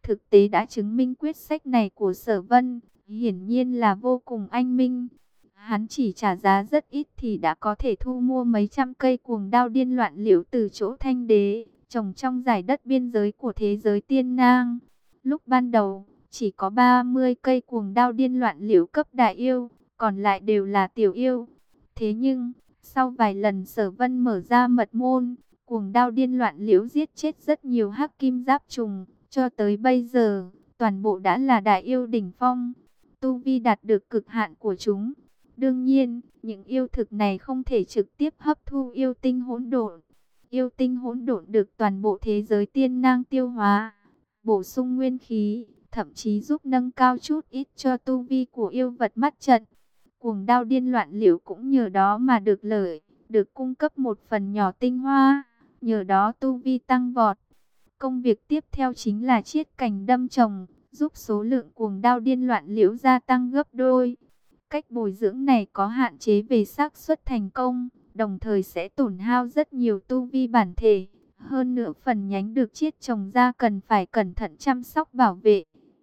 Thực tế đã chứng minh quyết sách này của sở vân, hiển nhiên là vô cùng anh minh. Hắn chỉ trả giá rất ít thì đã có thể thu mua mấy trăm cây cuồng đao điên loạn liễu từ chỗ thanh đế, trồng trong giải đất biên giới của thế giới tiên nang. Lúc ban đầu, chỉ có 30 cây cuồng đao điên loạn liễu cấp đại yêu, còn lại đều là tiểu yêu. Thế nhưng, sau vài lần sở vân mở ra mật môn, cuồng đao điên loạn liễu giết chết rất nhiều hắc kim giáp trùng, cho tới bây giờ, toàn bộ đã là đại yêu đỉnh phong. Tu Vi đạt được cực hạn của chúng. Đương nhiên, những yêu thực này không thể trực tiếp hấp thu yêu tinh hỗn độn. Yêu tinh hỗn độn được toàn bộ thế giới tiên nang tiêu hóa, bổ sung nguyên khí, thậm chí giúp nâng cao chút ít cho tu vi của yêu vật mắt trận. Cuồng đao điên loạn liễu cũng nhờ đó mà được lợi, được cung cấp một phần nhỏ tinh hoa, nhờ đó tu vi tăng vọt. Công việc tiếp theo chính là chiết cành đâm trồng, giúp số lượng cuồng đao điên loạn liễu gia tăng gấp đôi. Cách bồi dưỡng này có hạn chế về xác suất thành công, đồng thời sẽ tổn hao rất nhiều tu vi bản thể. Hơn nữa phần nhánh được chiết trồng ra cần phải cẩn thận chăm sóc bảo vệ.